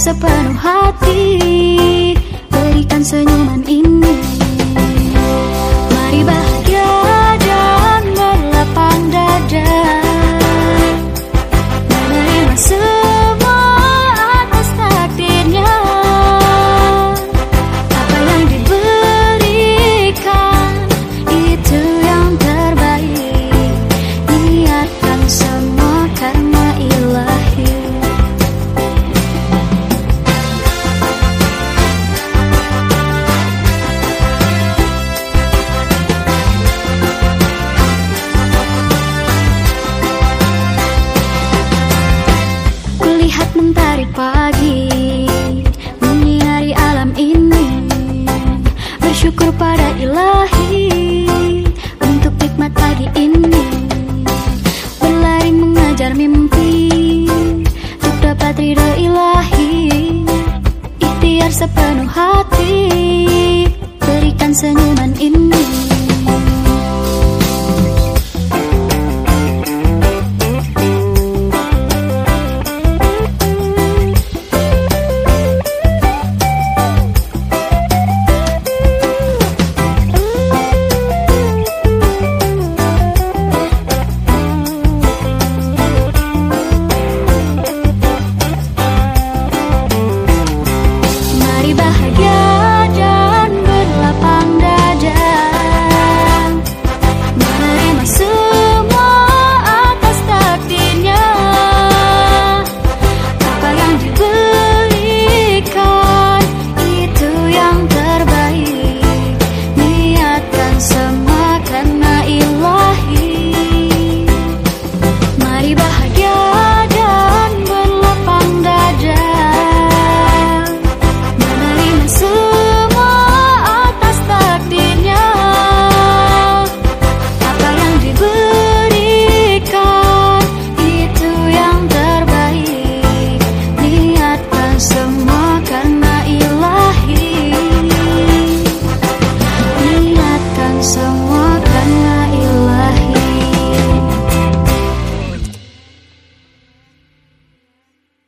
sepenuh hati pagi. Menyari alam ini. Bersyukur pada ilahi Untuk nikmat pagi ini. Berlari mengajar mimpi Untuk dapat ridho ilahi. Ikhtiar sepenuh hati Berikan senyuman ini.